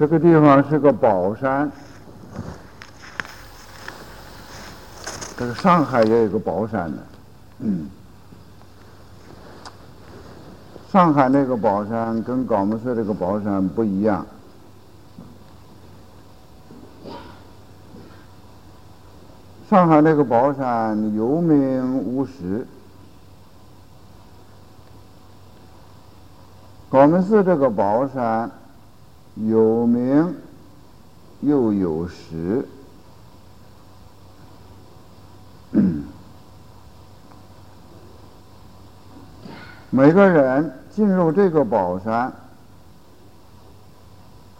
这个地方是个宝山，这个上海也有个宝山呢。嗯，上海那个宝山跟高木寺这个宝山不一样。上海那个宝山有名无实，高门寺这个宝山有名又有实。每个人进入这个宝山，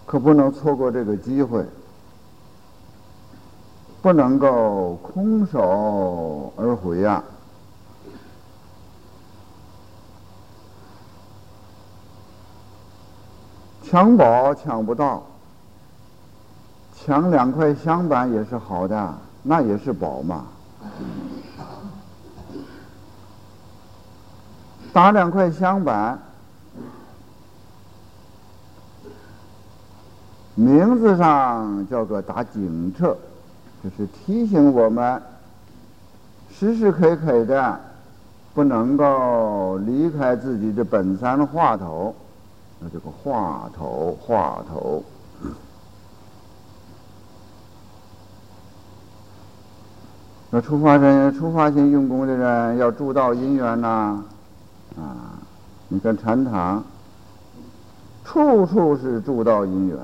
可不能错过这个机会。不能够空手而回呀！抢宝抢不到，抢两块香板也是好的，那也是宝嘛。打两块香板，名字上叫做打警车。就是提醒我们，时时刻刻的不能够离开自己的本山话头，那这个话头话头。那出发人、出发性用功的人要铸道因缘呐，啊，你看禅堂，处处是铸道因缘。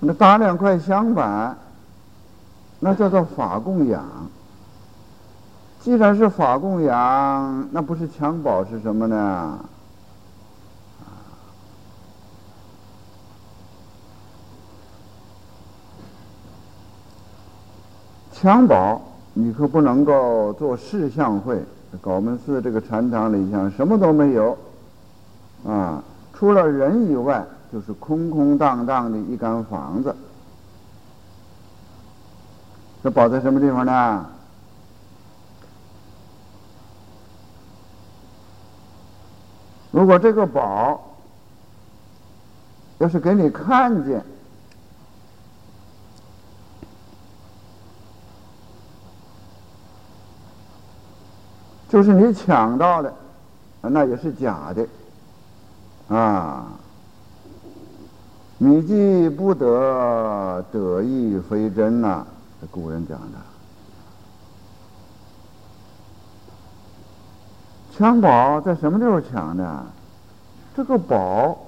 那打两块香板，那叫做法供养。既然是法供养，那不是襁褓是什么呢？襁褓，你可不能够做事相会。高门寺这个禅堂里，像什么都没有，啊，除了人以外。就是空空荡荡的一间房子，这宝在什么地方呢？如果这个宝要是给你看见，就是你抢到的，那也是假的，啊。米既不得，得意非真呐，古人讲的。抢宝在什么地方抢的？这个宝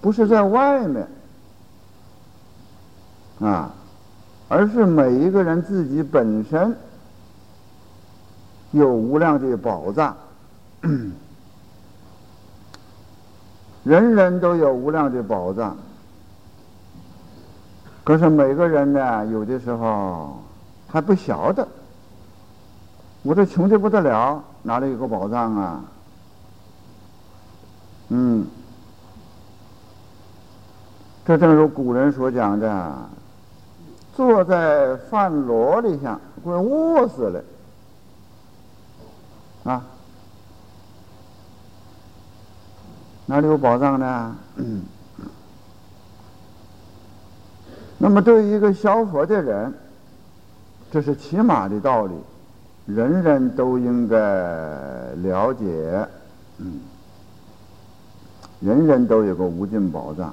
不是在外面啊，而是每一个人自己本身有无量的宝藏。人人都有无量的宝藏，可是每个人呢，有的时候还不晓得。我这穷的不得了，哪里有个宝藏啊？嗯，这正如古人所讲的：“坐在饭箩里下，快饿死了。”啊。哪里有宝藏呢？那么，对于一个小佛的人，这是起码的道理，人人都应该了解。嗯，人人都有个无尽宝藏。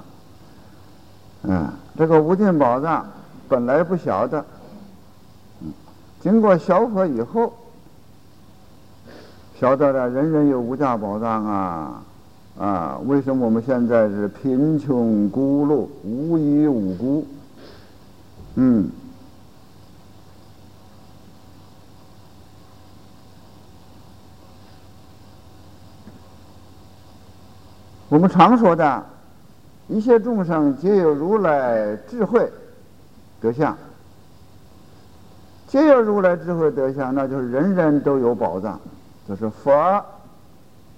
嗯，这个无尽宝藏本来不晓得，嗯，经过小佛以后，晓得了，人人有无价宝藏啊。啊，为什么我们现在是贫穷孤陋、无依无孤？嗯，我们常说的，一切众生皆有如来智慧德相，皆有如来智慧德相，那就是人人都有宝藏，就是佛。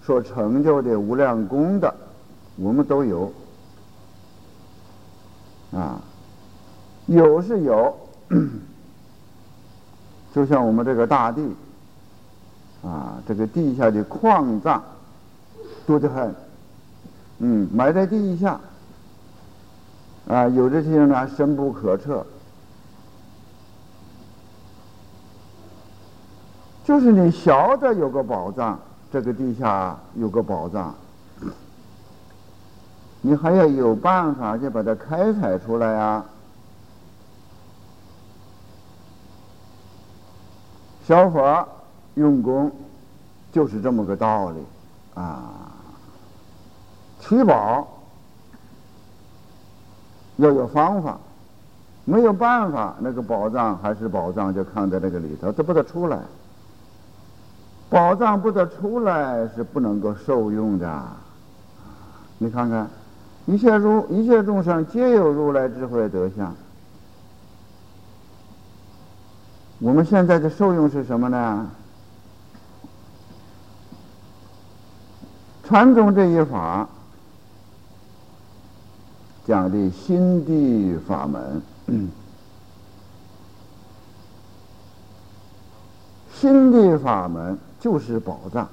所成就的无量功德，我们都有。啊，有是有，就像我们这个大地，啊这个地下的矿藏多得很，嗯，埋在地下，啊，有的地方呢深不可测，就是你晓得有个宝藏，这个地下有个宝藏，你还要有办法去把它开采出来啊。小伙用功，就是这么个道理啊。取宝要有方法，没有办法，那个宝藏还是宝藏，就看在那个里头，这不得出来。宝藏不得出来，是不能够受用的。你看看，一切如一切众生皆有如来智慧德相。我们现在的受用是什么呢？传宗这一法讲的心地法门，心地法门就是宝藏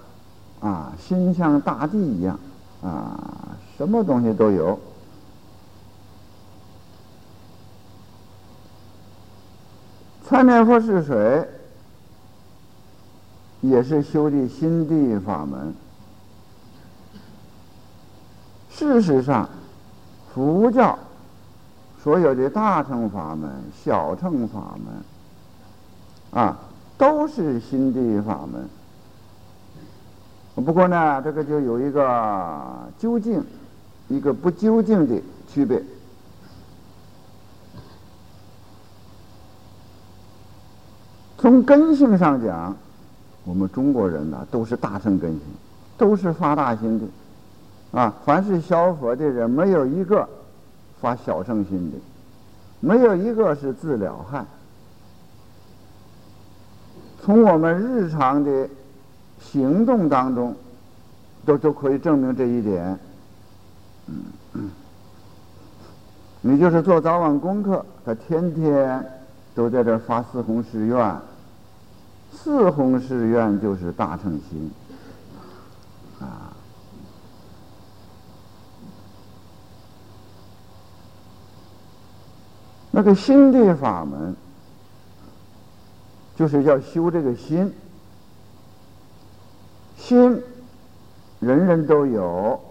啊，心像大地一样啊，什么东西都有。参念佛是水，也是修的心地法门。事实上，佛教所有的大乘法门、小乘法门，啊，都是心地法门。不过呢，这个就有一个究竟，一个不究竟的区别。从根性上讲，我们中国人呢都是大乘根性，都是发大心的，啊，凡是消佛的人，没有一个发小乘心的，没有一个是自了汉。从我们日常的行动当中，都都可以证明这一点。嗯，你就是做早晚功课，他天天都在这发四弘誓愿。四弘誓愿就是大乘心啊，那个心地法门，就是要修这个心，心人人都有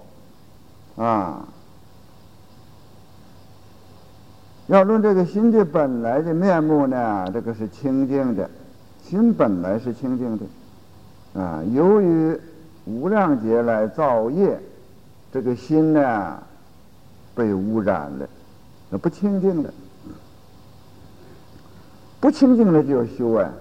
啊。要论这个心的本来的面目呢，这个是清净的。心本来是清净的，啊，由于无量劫来造业，这个心呢被污染了，那不清净的，不清净的就要修啊，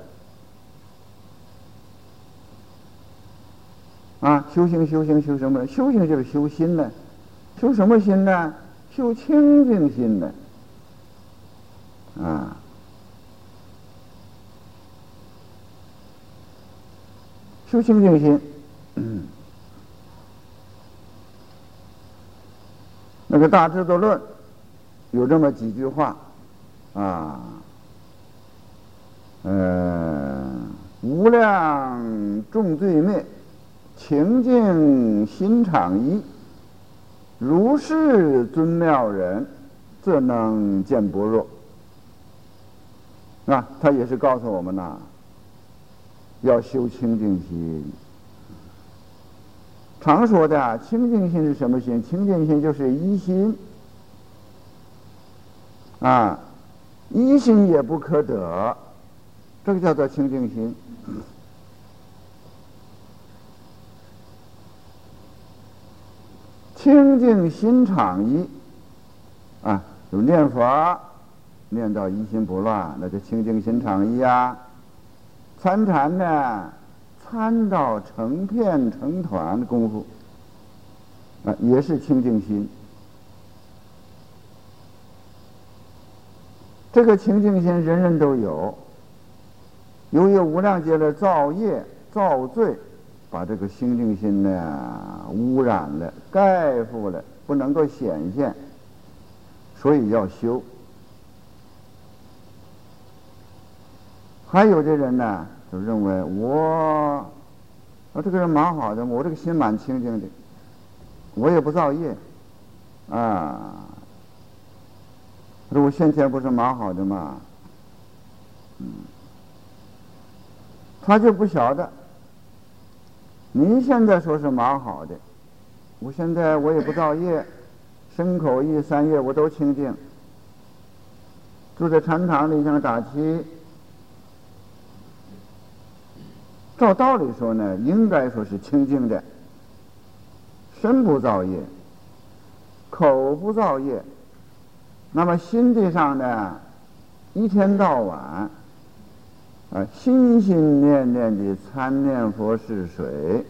啊，修行修行修什么？修行就是修心呢，修什么心呢？修清净心呢，啊。修清净心，嗯那个《大智度论》有这么几句话啊，呃，无量众罪灭，清净心常一，如是尊妙人，则能见般若。啊，他也是告诉我们呐。要修清净心，常说的清净心是什么心？清净心就是一心啊，一心也不可得，这个叫做清净心。清净心常一啊，就念佛念到一心不乱，那就清净心常一啊。参禅呢，参到成片成团的功夫，啊，也是清净心。这个清净心人人都有，由于无量劫的造业造罪，把这个清净心呢污染了、盖覆了，不能够显现，所以要修。还有的人呢，就认为我我这个人蛮好的，我这个心蛮清净的，我也不造业，啊，说我先前不是蛮好的吗？嗯，他就不晓得，你现在说是蛮好的，我现在我也不造业，身口意三业我都清净，住在禅堂里像打七。照道理说呢，应该说是清净的，身不造业，口不造业，那么心地上呢，一天到晚啊，心心念念的参念佛是水，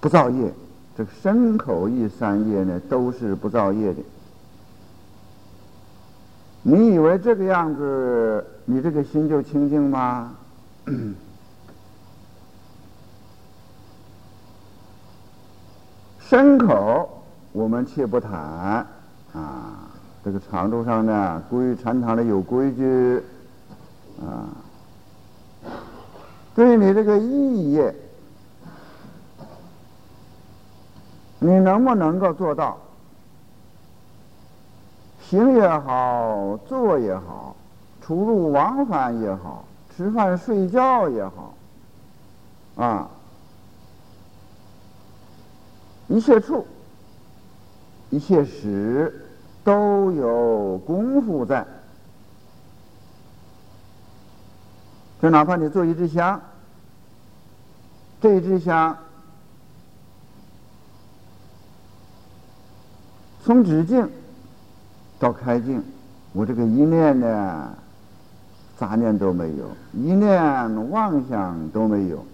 不造业，这个身口意三业呢，都是不造业的。你以为这个样子，你这个心就清净吗？身口我们且不谈啊，这个长度上呢，规禅堂里有规矩啊。对你这个意业，你能不能够做到？行也好，坐也好，出入往返也好，吃饭睡觉也好，啊，一切处、一切时都有功夫在。就哪怕你做一只香，这一支香从直径。到开镜，我这个一念呢，杂念都没有，一念妄想都没有，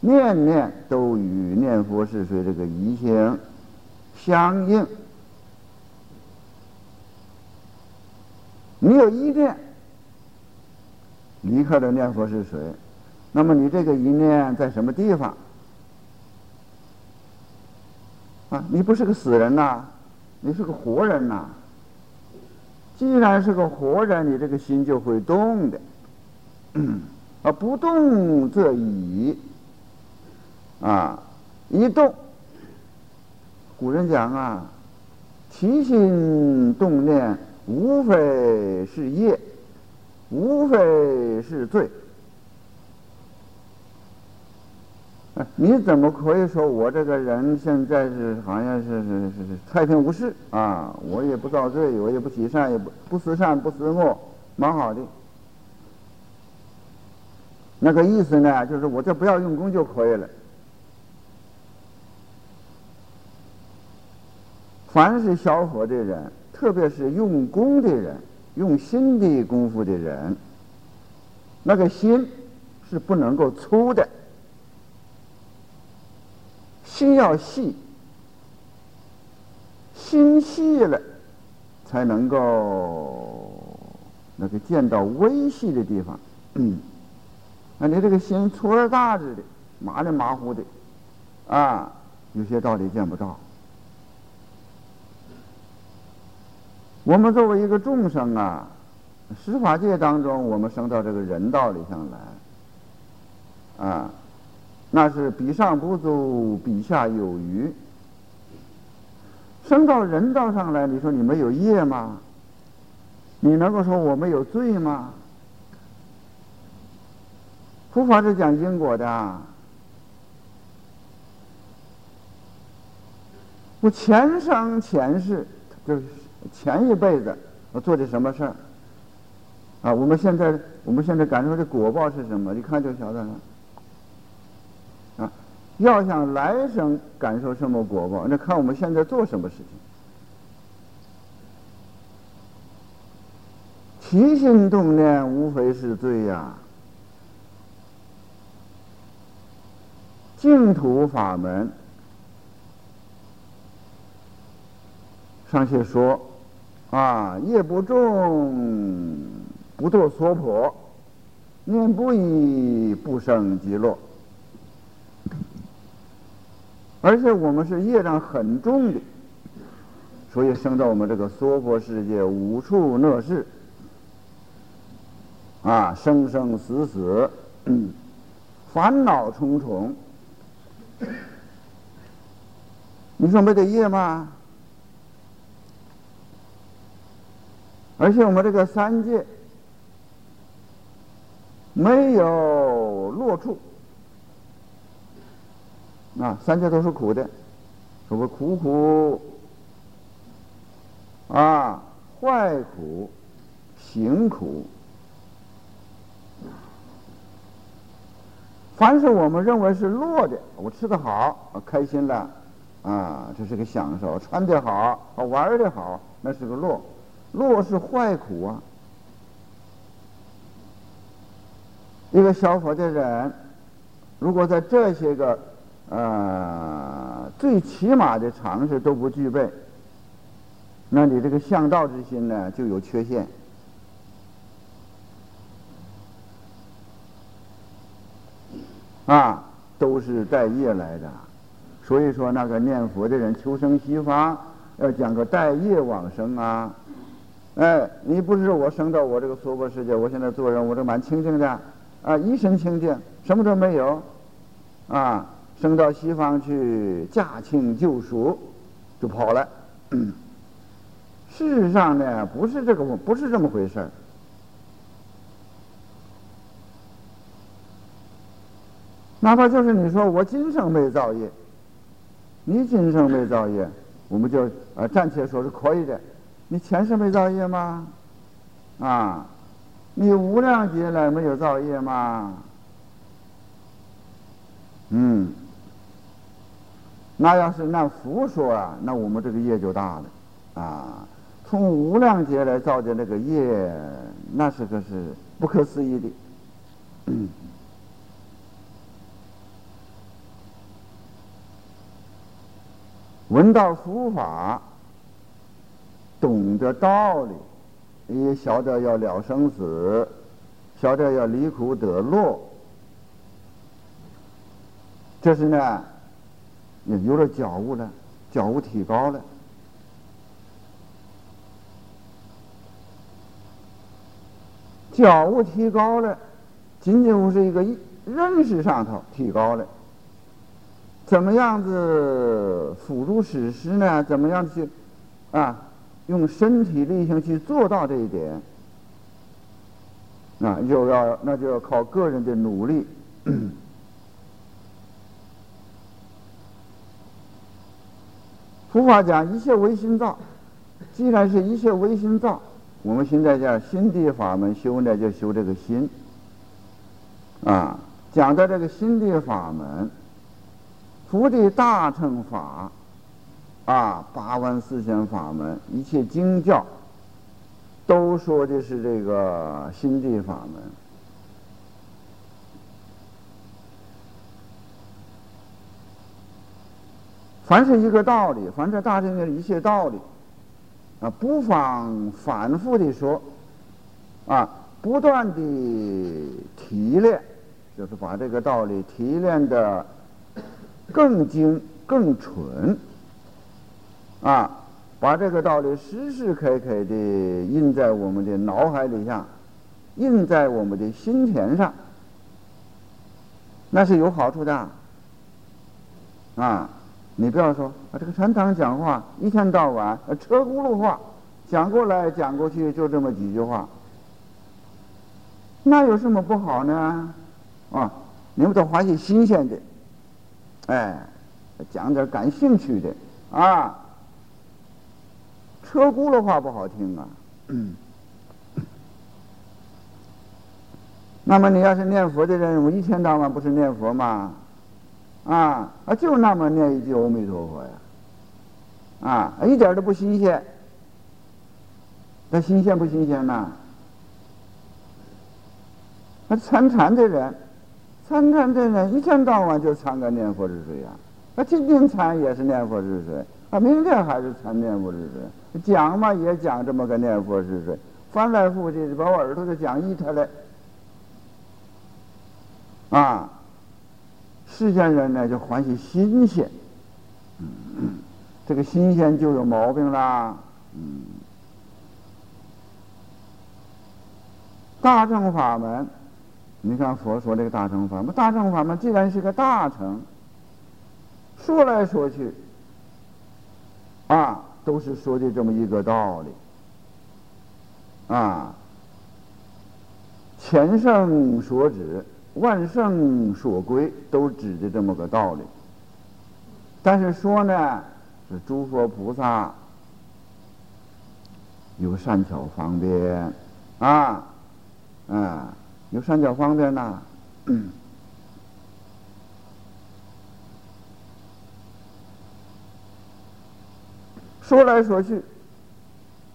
念念都与念佛是谁这个一心相应。你有一念离开了念佛是谁，那么你这个一念在什么地方？啊，你不是个死人呐，你是个活人呐。既然是个活人，你这个心就会动的，啊，不动则已，啊，一动，古人讲啊，起心动念，无非是业，无非是罪。你怎么可以说我这个人现在是好像是是是是太平无事啊？我也不造罪，我也不起善，也不不思善不思恶，蛮好的。那个意思呢，就是我这不要用功就可以了。凡是消佛的人，特别是用功的人，用心的功夫的人，那个心是不能够粗的。心要细，心细了，才能够那个见到微细的地方。那你这个心粗而大致的，麻里马虎的，啊，有些道理见不到。我们作为一个众生啊，十法界当中，我们生到这个人道里上来，啊。那是比上不足，比下有余。升到人道上来，你说你没有业吗？你能够说我没有罪吗？佛法是讲因果的。我前生前世，就是前一辈子我做的什么事儿？啊，我们现在我们现在感受的果报是什么？一看就晓得了。要想来生感受什么果报，那看我们现在做什么事情。起心动念无非是罪呀。净土法门上去说啊，业不重，不堕娑婆；念不已，不生极乐。而且我们是业障很重的，所以生到我们这个娑婆世界五处乐事，啊，生生死死，烦恼重重。你说没得业吗？而且我们这个三界没有落处，啊，三界都是苦的，什么苦苦啊，坏苦，行苦，凡是我们认为是乐的，我吃的好，我开心了，啊，这是个享受；穿的好，玩的好，那是个乐。乐是坏苦啊！一个小佛的人，如果在这些个呃最起码的常识都不具备，那你这个向道之心呢就有缺陷啊，都是带业来的。所以说，那个念佛的人求生西方，要讲个带业往生啊。哎，你不是我生到我这个娑婆世界，我现在做人，我这蛮清净的，啊，一身清净，什么都没有，啊，升到西方去驾轻就熟，就跑了。事实上呢，不是这个，不是这么回事。哪怕就是你说我今生没造业，你今生没造业，我们就呃暂且说是可以的。你前世没造业吗？啊，你无量劫来没有造业吗？嗯，那要是按佛说啊，那我们这个业就大了啊。从无量劫来造的那个业，那是个是不可思议的。闻到佛法。懂得道理，也晓得要了生死，晓得要离苦得乐，这是呢，也有了觉悟了，觉悟提高了，觉悟提高了，仅仅不是一个认识上头提高了，怎么样子辅助实施呢？怎么样去啊？用身体力行去做到这一点，那就要那就要靠个人的努力。佛法讲一切唯心造，既然是一切唯心造，我们现在叫心地法门修呢，就修这个心。啊，讲到这个心地法门，佛的大乘法。啊，八万四千法门，一切经教都说的是这个心地法门。凡是一个道理，凡是大乘的一切道理，啊，不妨反复的说，啊，不断的提炼，就是把这个道理提炼的更精、更纯。啊，把这个道理时时刻刻的印在我们的脑海里下，印在我们的心田上，那是有好处的。啊，你不要说啊，这个禅堂讲话一天到晚车轱辘话，讲过来讲过去就这么几句话，那有什么不好呢？啊，你们都发些新鲜的，哎，讲点感兴趣的啊。车轱辘话不好听啊，那么你要是念佛的人，我一天到晚不是念佛吗？啊啊，就那么念一句阿弥陀佛呀，啊，一点都不新鲜。那新鲜不新鲜呐？那参禅的人，参禅的人一天到晚就参个念佛之水呀，那今天参也是念佛之水，啊，明天还是参念佛之水。讲嘛也讲这么个念佛之水，翻来覆去把我耳朵都讲一塌了。啊，世间人呢就欢喜新鲜，嗯，这个新鲜就有毛病啦，嗯，大乘法门你看佛说这个大乘法门，大乘法门既然是个大乘，说来说去，啊，都是说的这么一个道理，啊，前圣所指，万圣所归，都指的这么个道理。但是说呢，是诸佛菩萨有善巧方便，啊，嗯。有善巧方便呢，说来说去，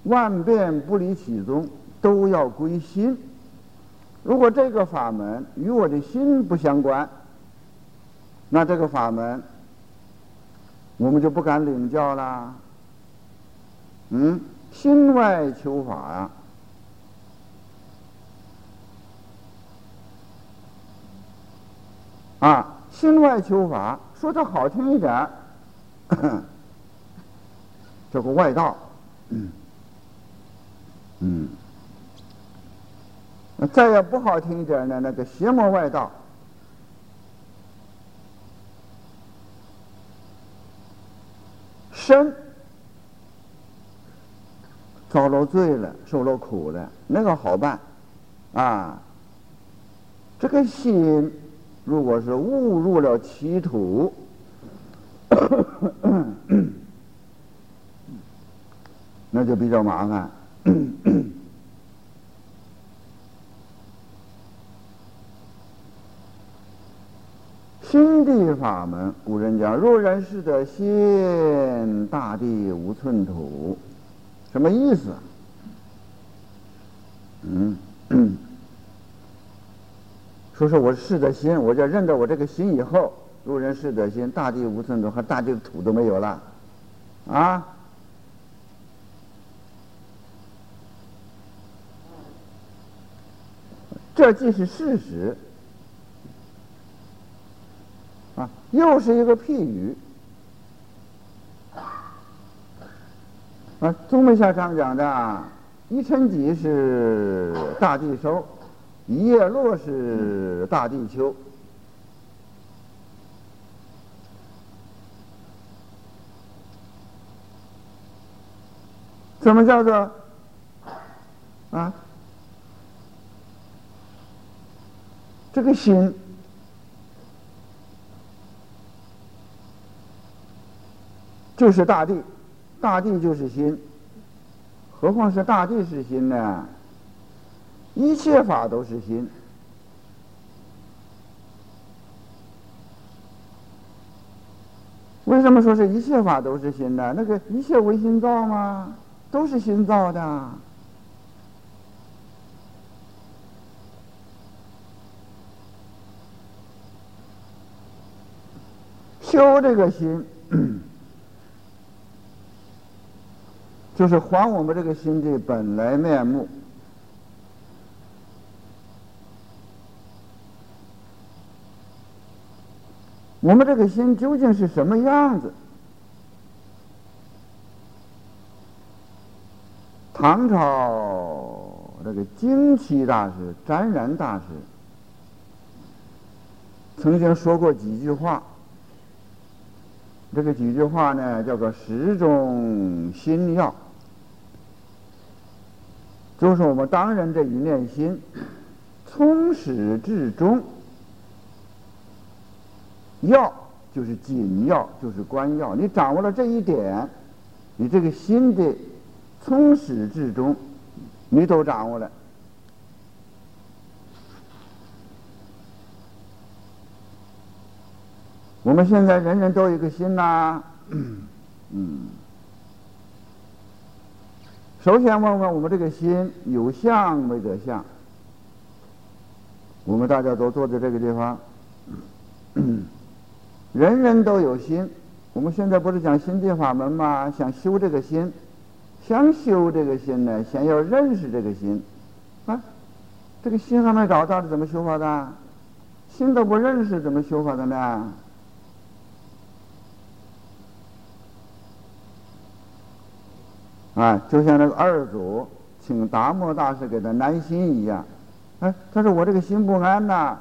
万变不离其宗，都要归心。如果这个法门与我的心不相关，那这个法门我们就不敢领教啦。嗯，心外求法呀。啊，心外求法，说的好听一点，这个外道，嗯，嗯，再要不好听一点呢，那个邪魔外道，身遭了罪了，受了苦了，那个好办，啊，这个心。如果是误入了歧途，那就比较麻烦。心地法门，古人讲：“若人是得心，大地无寸土。”什么意思？嗯。说说我是的心，我就认得我这个心以后，若人是的心，大地无寸土，和大地的土都没有了，啊！这既是事实，啊，又是一个譬喻，啊，宗门下常讲的，一尘几是大地收。一叶落是大地秋，怎么叫做啊？这个心就是大地，大地就是心，何况是大地是心呢？一切法都是心，为什么说是一切法都是心呢？那个一切唯心造吗？都是心造的。修这个心，就是还我们这个心的本来面目。我们这个心究竟是什么样子？唐朝这个惊奇大师湛然大师曾经说过几句话。这个几句话呢，叫做“十种心要”，就是我们当人这一念心，从始至终。要就是紧要，就是关要。你掌握了这一点，你这个心的从始至终，你都掌握了。我们现在人人都有个心呐，嗯。首先问问我们这个心有相没得相？我们大家都坐在这个地方。人人都有心，我们现在不是讲心地法门吗？想修这个心，想修这个心呢，先要认识这个心，啊，这个心还没找到，怎么修法的？心都不认识，怎么修法的呢？啊，就像那个二祖请达摩大师给他安心一样，哎，他说我这个心不安呐。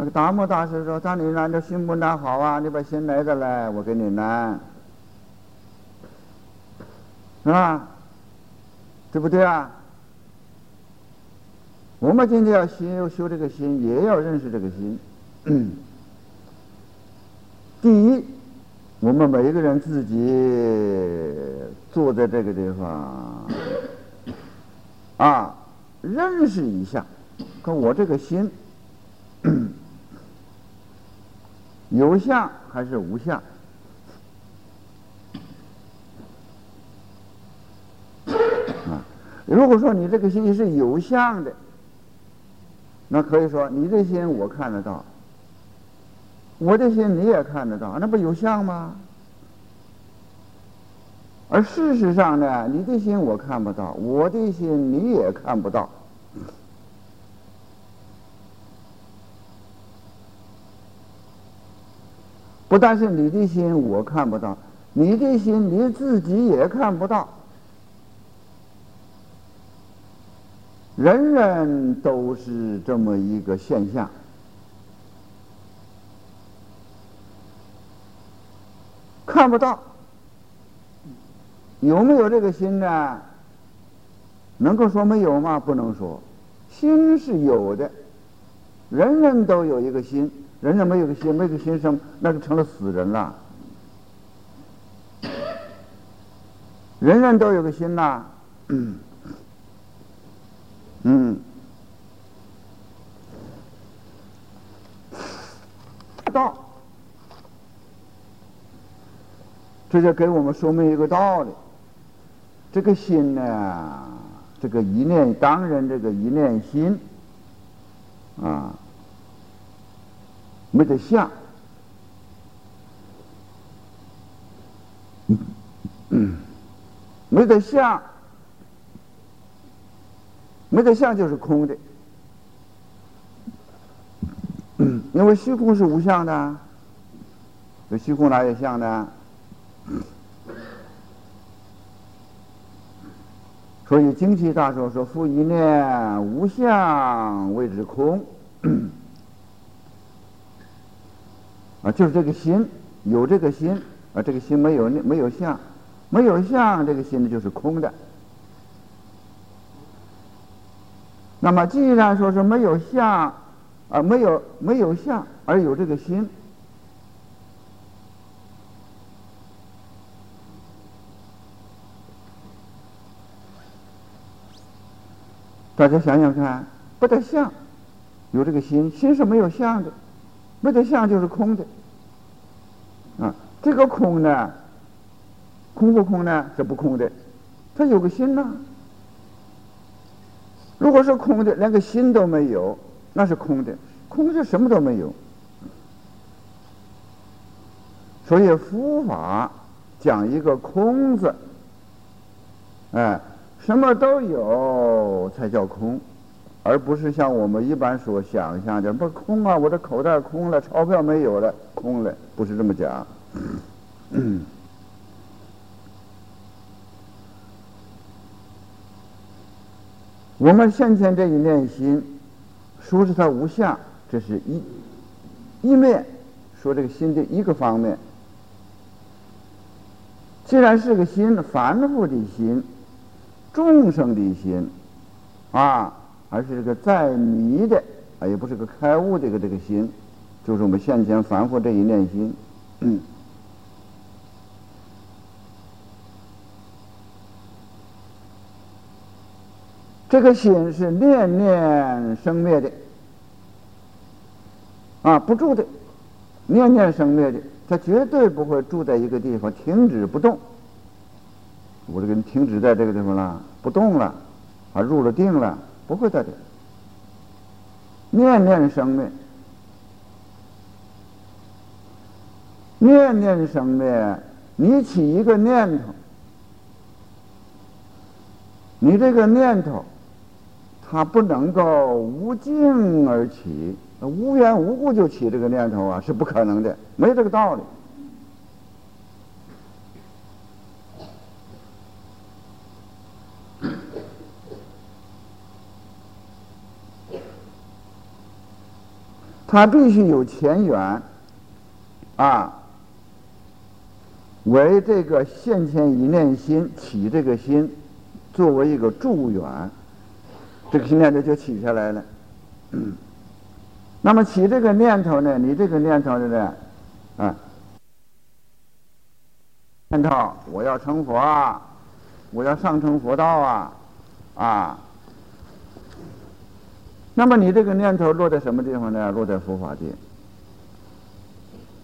那个达摩大师说：“当你安这心不安好啊，你把心来的来，我给你安，是吧？对不对啊？我们今天要修修这个心，也要认识这个心。第一，我们每一个人自己坐在这个地方啊，认识一下，看我这个心。”有相还是无相？啊，如果说你这个心是有相的，那可以说你这心我看得到，我的心你也看得到，那不有相吗？而事实上呢，你的心我看不到，我的心你也看不到。不但是你的心我看不到，你的心你自己也看不到。人人都是这么一个现象，看不到。有没有这个心呢？能够说没有吗？不能说，心是有的，人人都有一个心。人人没有个心，没有个心生，那就成了死人了。人人都有个心呐，嗯，道，这就给我们说明一个道理：这个心呢，这个一念当然，这个一念心，啊。没得相，没得相，没得相就是空的，因为虚空是无相的，这虚空哪有相呢？所以经济大说说：“复一念无相谓之空。”啊，就是这个心有这个心啊，这个心没有没有相，没有相，这个心呢就是空的。那么既然说是没有相啊，没有没有相而有这个心，大家想想看，不得相，有这个心，心是没有相的。没得相就是空的，啊，这个空呢，空不空呢？是不空的，它有个心呐。如果是空的，连个心都没有，那是空的。空是什么都没有。所以佛法讲一个空字，哎，什么都有才叫空。而不是像我们一般所想象的，不空啊！我这口袋空了，钞票没有了，空了，不是这么讲。我们先前这一念心，说是它无相，这是一一面说这个心的一个方面。既然是个心，凡夫的心，众生的心，啊。而是这个在迷的啊，也不是个开悟的一个这个心，就是我们现前凡夫这一念心。这个心是念念生灭的啊，不住的，念念生灭的，它绝对不会住在一个地方停止不动。我这个人停止在这个地方了，不动了，啊，入了定了。不会的，念念生灭，念念生灭。你起一个念头，你这个念头，它不能够无尽而起，无缘无故就起这个念头啊，是不可能的，没这个道理。他必须有前缘，啊，为这个现前一念心起这个心，作为一个助缘，这个心念头就起下来了。那么起这个念头呢？你这个念头呢？啊，念头我要成佛啊，我要上成佛道啊，啊。那么你这个念头落在什么地方呢？落在佛法界。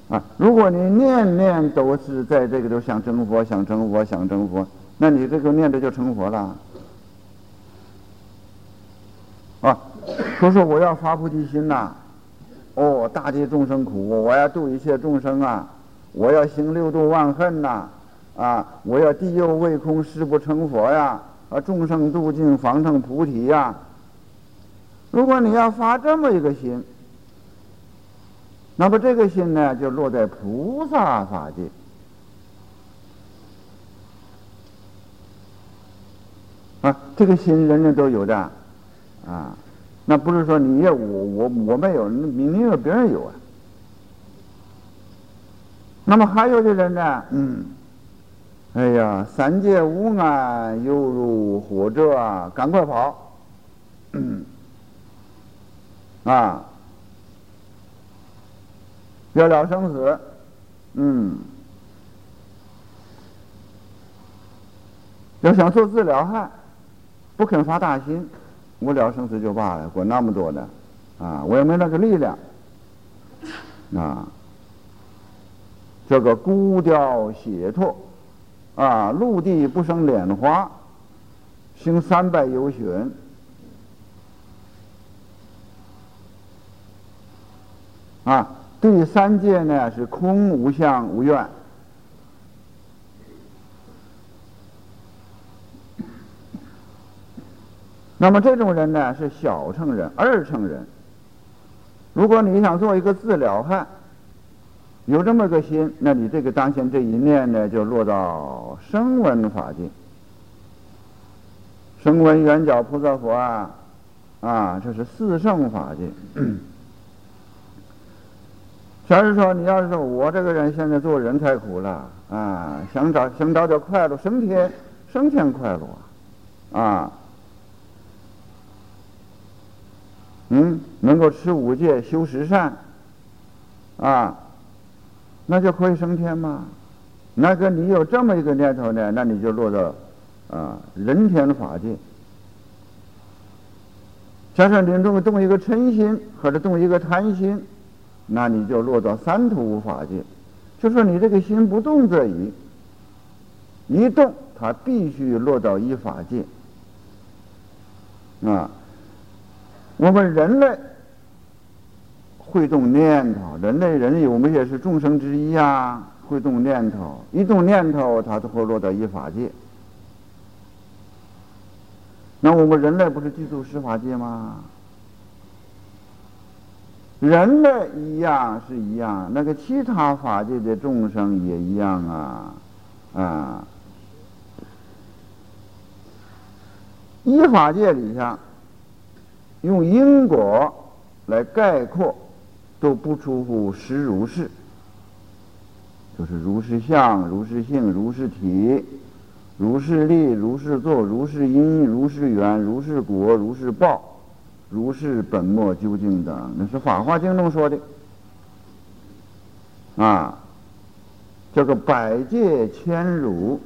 啊，如果你念念都是在这个都想成佛、想成佛、想成佛，那你这个念头就成佛了。啊，说说我要发菩提心呐，哦，大地众生苦，我要度一切众生啊，我要行六度万恨呐，啊，我要地忧未空誓不成佛呀，啊，众生度尽方成菩提呀。如果你要发这么一个心，那么这个心呢，就落在菩萨法界。啊，这个心人人都有的，啊，那不是说你有我我我没有，你你有别人有啊。那么还有的人呢，嗯，哎呀，三界无安，犹如火车啊，赶快跑，嗯。啊，要了生死，嗯，要想做治疗汉，不肯发大心，我了生死就罢了，管那么多的，啊，我也没那个力量，啊，这个孤雕写拓，啊，陆地不生莲花，行三百游巡。啊，第三界呢是空无相无愿。那么这种人呢是小乘人、二乘人。如果你想做一个自了汉，有这么个心，那你这个当前这一念呢就落到声闻法界。声闻圆觉菩萨佛啊，啊，这是四圣法界。假如说你要是说我这个人现在做人太苦了啊，想找想找点快乐，升天升天快乐啊，嗯，能够持五戒修十善啊，那就可以升天吗？那个你有这么一个念头呢，那你就落到啊人天法界。加上你动动一个嗔心或者动一个贪心。那你就落到三途法界，就说你这个心不动则已，一动它必须落到一法界。啊，我们人类会动念头，人类人有我们也是众生之一啊，会动念头，一动念头它都会落到一法界。那我们人类不是居住十法界吗？人类一样是一样，那个其他法界的众生也一样啊，啊！一法界里上，用因果来概括，都不出乎实如是，就是如是相、如是性、如是体、如是力、如是作、如是因、如是缘、如是果、如是报。如是本末究竟的，那是《法华经》中说的啊。这个百界千如，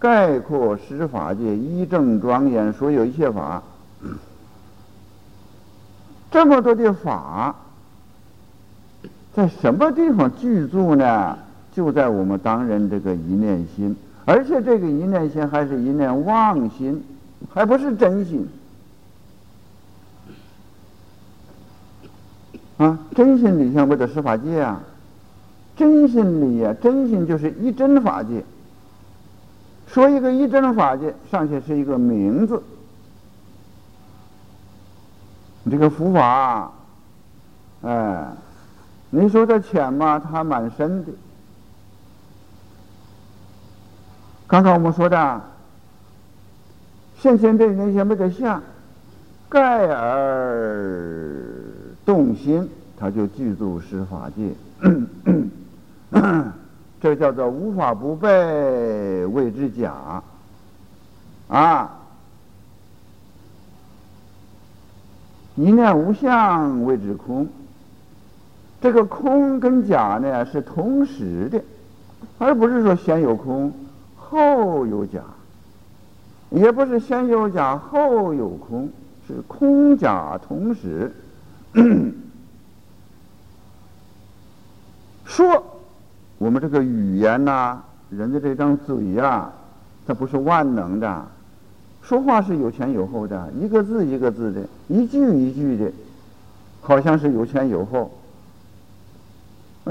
概括十法界，一正庄严，所有一切法。这么多的法，在什么地方居住呢？就在我们当人这个一念心，而且这个一念心还是一念妄心，还不是真心。啊，真心理想为的十法界啊，真心理呀，真心就是一真法界。说一个一真法界，尚且是一个名字。这个佛法，哎，你说它浅嘛，它还蛮深的。刚刚我们说的，现前这些没得相，盖尔。动心，他就具足十法界。这叫做无法不备谓之假啊！一念无相谓之空。这个空跟假呢是同时的，而不是说先有空后有假，也不是先有假后有空，是空假同时。说我们这个语言呐，人的这张嘴呀，它不是万能的，说话是有前有后的，一个字一个字的，一句一句的，好像是有前有后。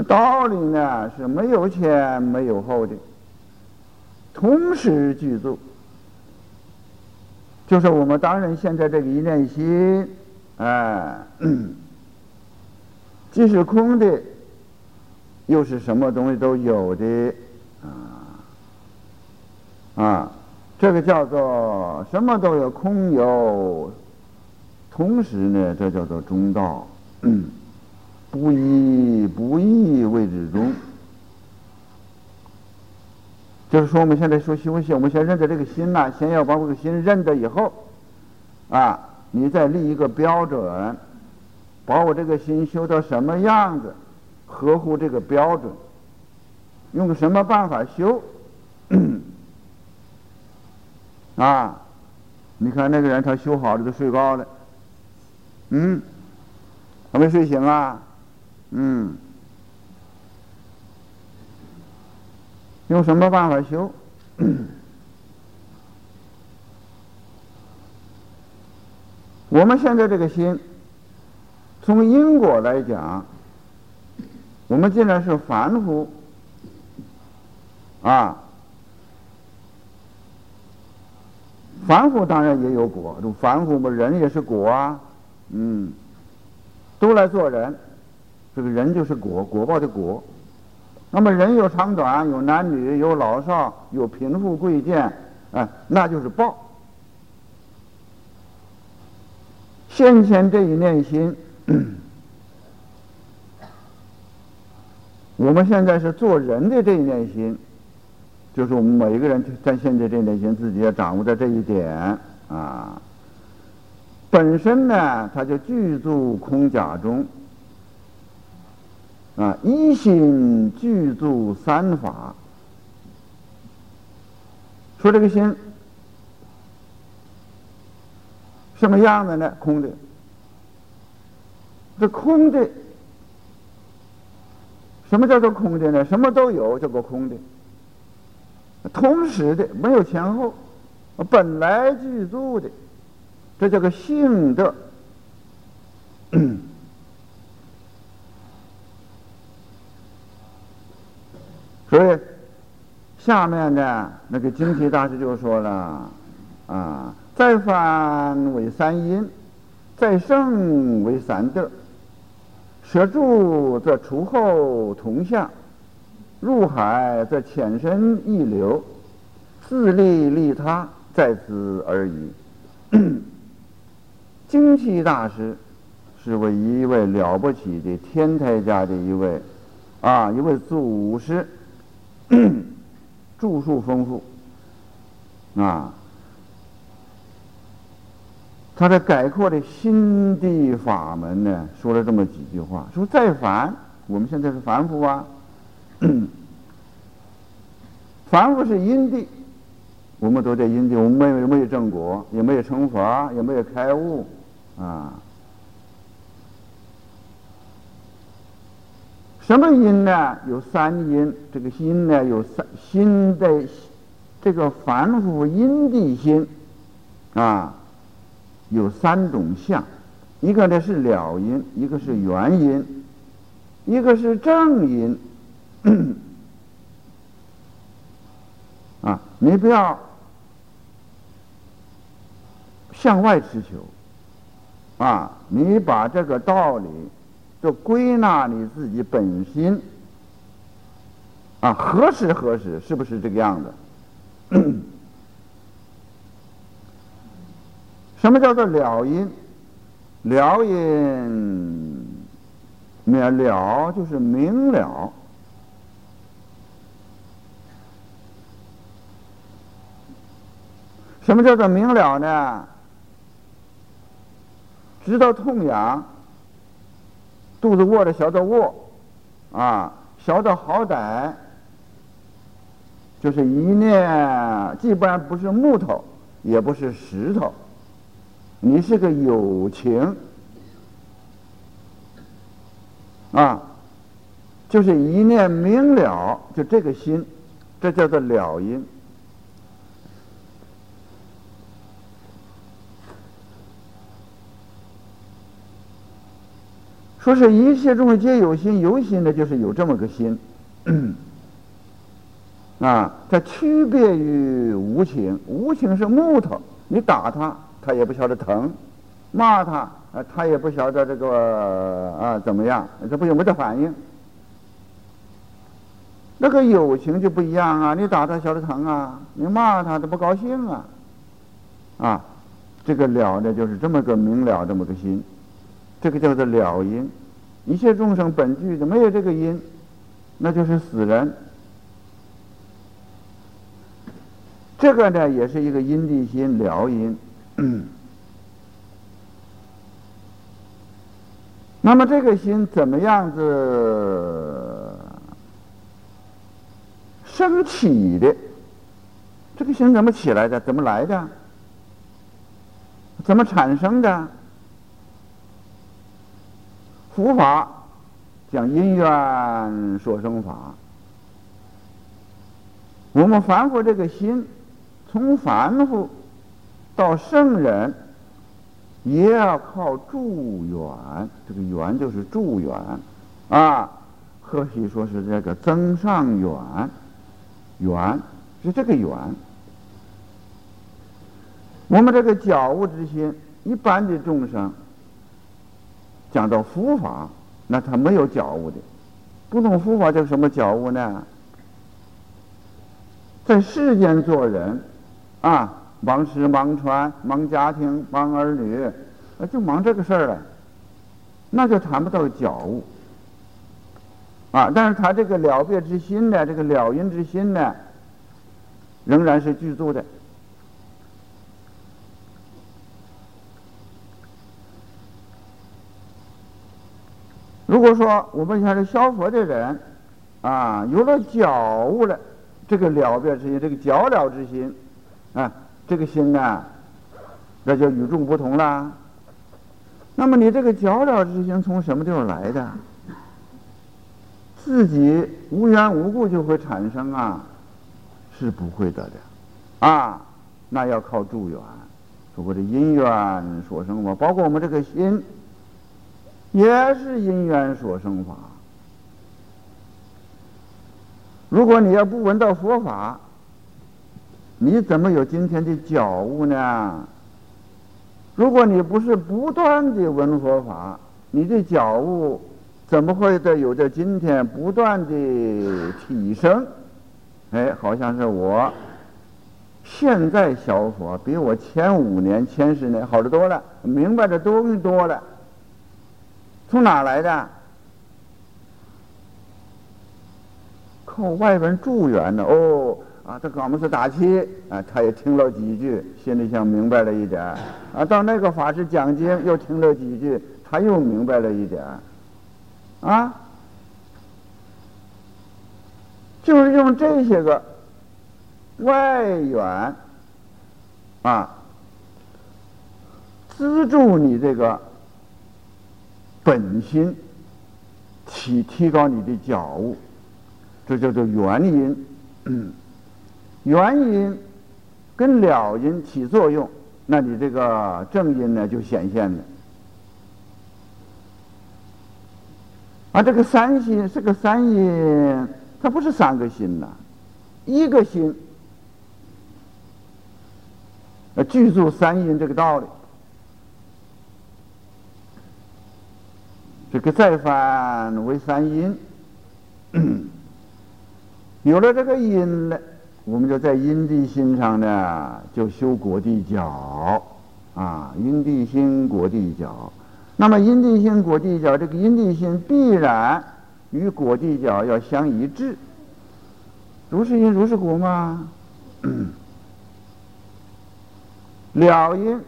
道理呢是没有前没有后的，同时具足。就是我们当然现在这个一念心，哎，既是空的，又是什么东西都有的，啊，啊，这个叫做什么都有，空有，同时呢，这叫做中道。嗯不依不依谓之中，就是说我们现在说修行，我们先认得这个心呐，先要把这个心认得以后，啊，你再立一个标准，把我这个心修到什么样子，合乎这个标准，用什么办法修？啊，你看那个人他修好了就睡高了，嗯，还没睡醒啊？嗯，用什么办法修？我们现在这个心，从因果来讲，我们既然是凡夫，啊，凡夫当然也有果，这凡夫嘛，人也是果啊，嗯，都来做人。这个人就是果，果报的果。那么人有长短，有男女，有老少，有贫富贵贱，哎，那就是报。先前这一念心，我们现在是做人的这一念心，就是我们每一个人在现在这一念心，自己要掌握在这一点啊。本身呢，它就具足空假中。啊，一心具足三法。说这个心什么样的呢？空的。这空的，什么叫做空的呢？什么都有，叫做空的。同时的，没有前后，本来具足的，这叫个性德。所以，下面呢，那个经题大师就说了，啊，再凡为三阴，再生为三德，舍住则出后同下，入海则浅深易流，自利利他，在此而已。经题大师是为一位了不起的天台家的一位，啊，一位祖师。著述丰富啊！他在概括的心地法门呢，说了这么几句话：说再凡，我们现在是凡夫啊，凡夫是因地，我们都在因地，我们没有没有正果，也没有成佛，也没有开悟啊。什么因呢？有三因。这个心呢，有三心的，这个凡夫因地心啊，有三种相。一个呢是了因，一个是原因，一个是正因。啊，你不要向外持求啊，你把这个道理。就归纳你自己本心啊，何时何时是不是这个样子？什么叫做了因？了因灭了就是明了。什么叫做明了呢？知道痛痒，肚子饿的晓得饿，啊，晓得好歹，就是一念，既不然不是木头，也不是石头，你是个有情，啊，就是一念明了，就这个心，这叫做了因。说是一切众生皆有心，有心的就是有这么个心，啊，它区别于无情。无情是木头，你打它，他也不晓得疼；骂他，啊，他也不晓得这个啊怎么样，这不有没得反应。那个友情就不一样啊，你打他晓得疼啊，你骂他他不高兴啊，啊，这个了的就是这么个明了这么个心。这个叫做了因，一切众生本具的没有这个因，那就是死人。这个呢，也是一个因地心了因。那么这个心怎么样子升起的？这个心怎么起来的？怎么来的？怎么产生的？佛法讲因缘所生法，我们凡夫这个心，从凡夫到圣人，也要靠助缘。这个缘就是助缘啊，或许说是这个增上缘，缘是这个缘。我们这个觉悟之心，一般的众生。讲到佛法，那他没有觉悟的，不懂佛法叫什么觉悟呢？在世间做人，啊，忙吃忙穿忙家庭忙儿女，就忙这个事儿了，那就谈不到觉悟，啊，但是他这个了别之心呢，这个了因之心呢，仍然是具足的。如果说我们像是消佛的人，啊，有了觉悟了，这个了别之心，这个觉了之心，啊，这个心啊，那就与众不同了。那么你这个觉了之心从什么地方来的？自己无缘无故就会产生啊？是不会的的，啊，那要靠助缘，说过这因缘所生法，包括我们这个心。也是因缘所生法。如果你要不闻到佛法，你怎么有今天的觉悟呢？如果你不是不断的闻佛法，你的觉悟怎么会的有着今天不断的提升？哎，好像是我现在小佛比我前五年、前十年好的多了，明白的东西多了。从哪来的？靠外边助缘的哦啊！这刚们是打气啊，他也听了几句，心里想明白了一点啊。到那个法师讲经，又听了几句，他又明白了一点啊。就是用这些个外援啊，资助你这个。本心提提高你的觉悟，这叫做原因。嗯元音跟了音起作用，那你这个正音呢就显现了。啊，这个三心是个三音，它不是三个心呐，一个心，呃，具足三音这个道理。这个再翻为三因，有了这个音了，我们就在因地心上呢，就修果地角啊，因地心果地角，那么因地心、果地角，这个因地心必然与果地角要相一致。如是因如是果吗？了因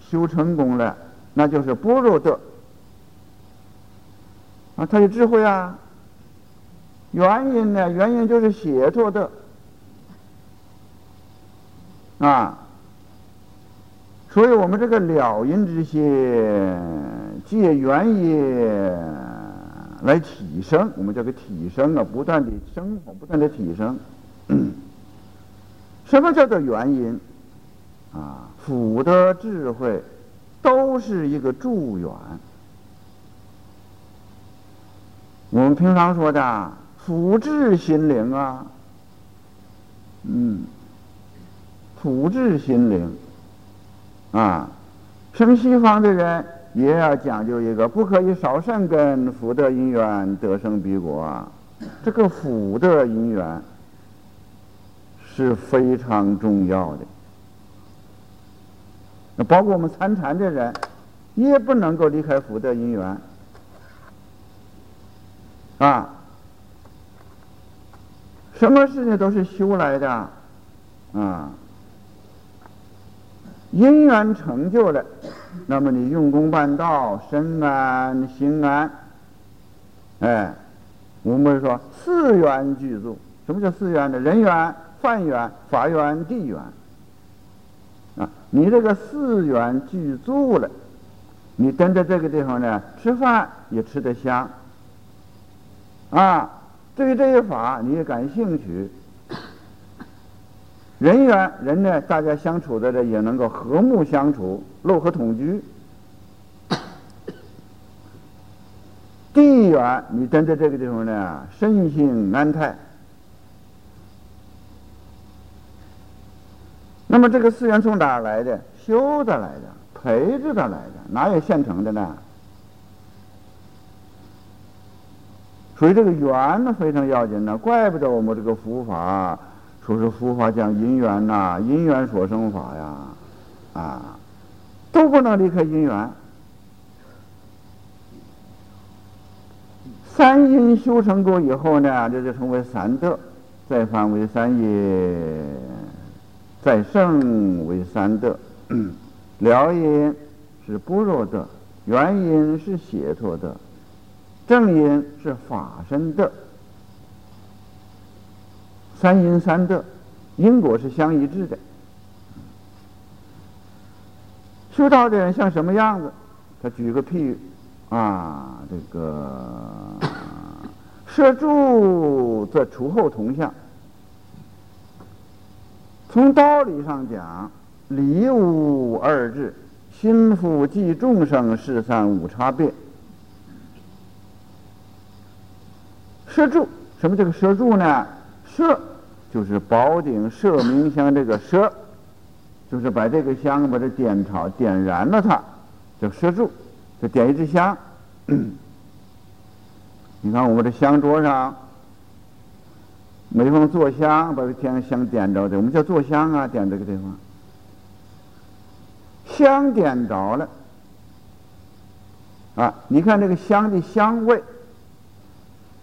修成功了，那就是般若的啊，他有智慧啊。原因呢？原因就是写作的啊。所以我们这个了因之心，借原因来提升，我们叫个提升啊，不断的生活，不断的提升。什么叫做原因？啊，福的智慧都是一个助缘。我们平常说的福至心灵啊，嗯，福至心灵。啊，生西方的人也要讲究一个，不可以少善根福德因缘得生彼国啊。这个福德因缘是非常重要的。那包括我们参禅的人，也不能够离开福德因缘。啊，什么事情都是修来的，啊。因缘成就了，那么你用功办道，身安心安。哎，我们说四缘具足。什么叫四缘呢？人缘、饭缘、法缘、地缘。啊，你这个四缘具足了，你蹲在这个地方呢，吃饭也吃得香。啊，对于这一法你也感兴趣。人缘人呢，大家相处的这也能够和睦相处，乐和同居。地缘，你站在这个地方呢，身心安泰。那么这个四缘从哪儿来的？修的来的，培植的来的，哪有现成的呢？所以这个缘呢非常要紧呢，怪不得我们这个佛法。说是佛法讲因缘呐，因缘所生法呀，啊，都不能离开因缘。三因修成过以后呢，这就成为三德，再翻为三因，再胜为三德。了因是般若德，原因是解脱德，正因是法身德。三因三德，因果是相一致的。修道的人像什么样子？他举个譬喻啊，这个 摄住则除后同相。从道理上讲，理无二致，心腹即众生，事三无差别。摄住，什么叫个摄住呢？摄。就是宝顶摄明香这个摄，就是把这个香把它点着、点燃了，它就摄住，就点一支香。你看我们这香桌上，每逢坐香，把这香香点着的，我们叫坐香啊，点这个地方。香点着了，啊，你看这个香的香味，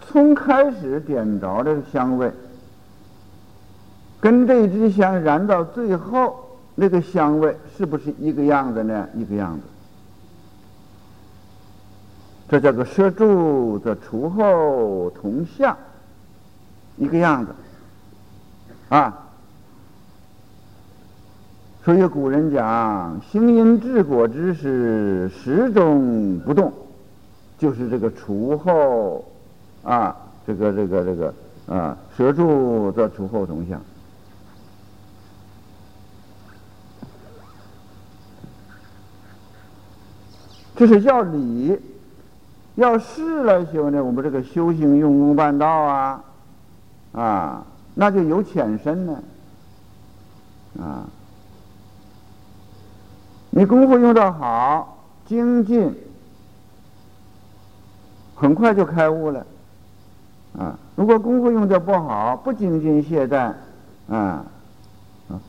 从开始点着这个香味。跟这支香燃到最后，那个香味是不是一个样子呢？一个样子。这叫做摄柱的除后同相，一个样子。啊，所以古人讲，行因治果之时始终不动，就是这个除后，啊，这个这个这个啊，蛇柱的除后同相。这是叫理，要事来修呢。我们这个修行用功办道啊，啊，那就有浅深呢，啊，你功夫用的好，精进，很快就开悟了，啊，如果功夫用的不好，不精进懈怠，啊，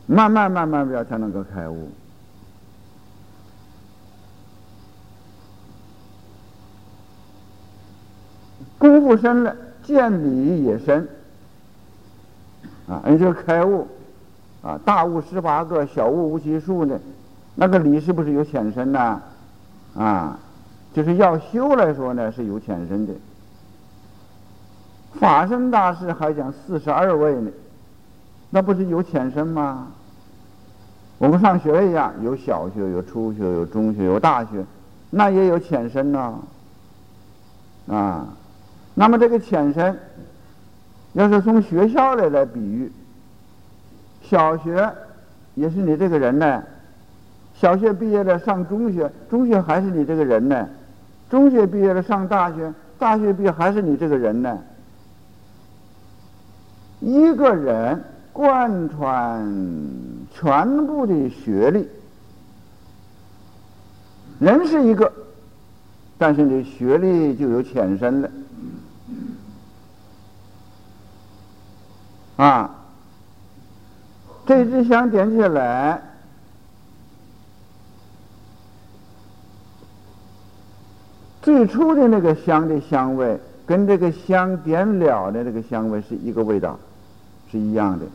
慢慢慢慢表才能够开悟。功夫深了，见理也深。啊，你就开悟，啊，大悟十八个，小悟无其数呢。那个理是不是有浅深呢？啊，就是要修来说呢，是有浅深的。法身大师还讲四十二位呢，那不是有浅深吗？我们上学一样，有小学，有初学，有中学，有大学，那也有浅深呐。啊，那么这个浅深，要是从学校里来比喻，小学也是你这个人呢。小学毕业了上中学，中学还是你这个人呢。中学毕业了上大学，大学毕业还是你这个人呢。一个人贯穿全部的学历，人是一个，但是你学历就有浅深了。啊，这支香点起来，最初的那个香的香味，跟这个香点了的这个香味是一个味道。是一样的，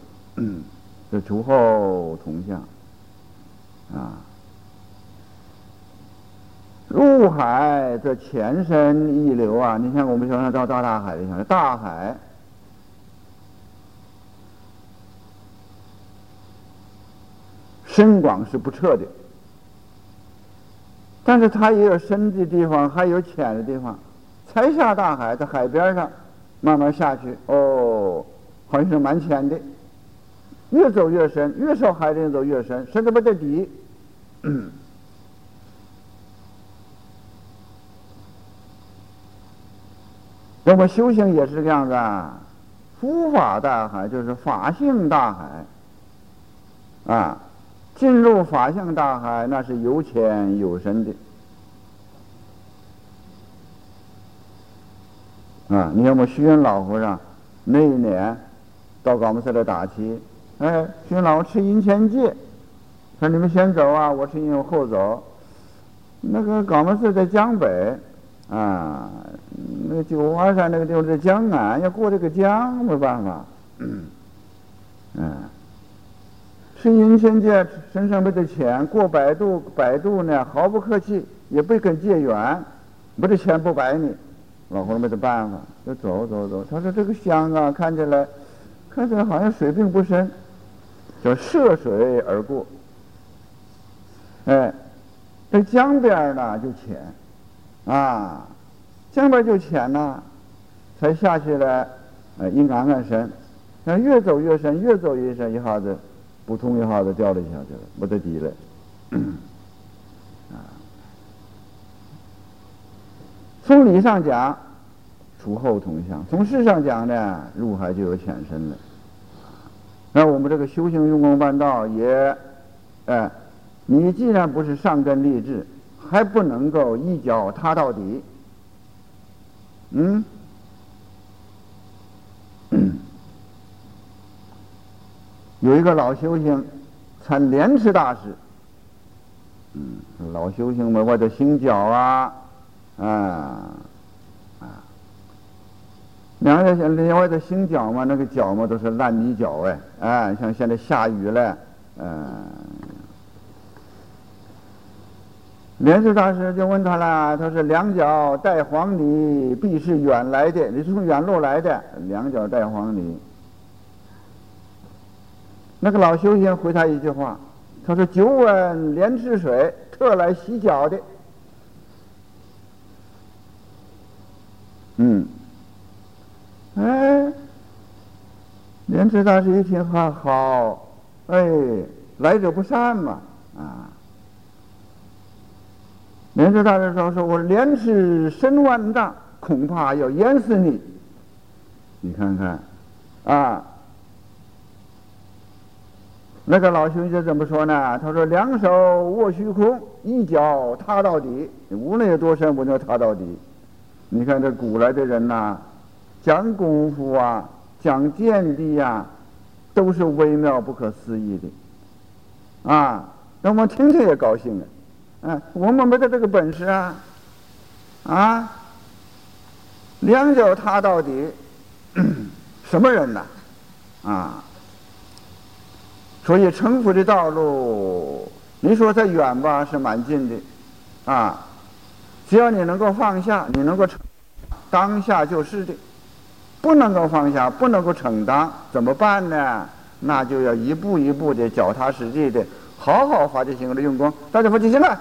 这除后同向啊。入海这前身一流啊！你像我们说到到大海的像大海深广是不测的，但是它也有深的地方，还有浅的地方。才下大海，在海边上慢慢下去，哦。好像是蛮浅的，越走越深，越受海的走越深，深的不得底。那么修行也是这样子啊，佛法大海就是法性大海啊，进入法相大海那是有浅有深的啊。你看我们虚云老和尚那一年。到高木寺来打气，哎，徐老吃银钱戒，说你们先走啊，我吃银后走。那个高木寺在江北，啊，那个九华山那个地方在江南，要过这个江没办法，嗯，吃银钱界，身上没得钱，过百度百度呢，毫不客气，也不跟借缘，没得钱不白你，老和尚没得办法，就走走走。他说这个香啊，看起来。看起来好像水并不深，就涉水而过。哎，这江边呢就浅，啊，江边就浅呢，才下去了，呃，应干干深，那越走越深，越走越深，一下子，扑通一下子掉了下去了，没得底了。啊，从理上讲。出后同相，从事上讲呢，入海就有浅深了。那我们这个修行用功办道也，哎，你既然不是上根立志，还不能够一脚踏到底。嗯，有一个老修行，参莲池大师。嗯，老修行嘛，外头行脚啊，啊啊。两个像另外的新脚嘛，那个脚嘛都是烂泥脚哎，哎，像现在下雨了，嗯，莲池大师就问他了，他说两脚带黄泥，必是远来的，你是从远路来的，两脚带黄泥。那个老修行回他一句话，他说久闻莲池水，特来洗脚的，嗯。哎，莲池大师一听还好，哎，来者不善嘛，啊！莲池大师说：“说我莲池深万丈，恐怕要淹死你。你看看，啊！那个老兄就怎么说呢？他说：两手握虚空，一脚踏到底，无论有多深，我就踏到底。你看这古来的人呐。”讲功夫啊，讲见地呀，都是微妙不可思议的，啊，让我们听听也高兴啊，嗯，我们没得这个本事啊，啊，两脚踏到底，什么人呢？啊，所以成佛的道路，你说再远吧，是蛮近的，啊，只要你能够放下，你能够承当下就是的；不能够放下，不能够承担，怎么办呢？那就要一步一步的脚踏实地的，好好发起心的用功。大家发起心来。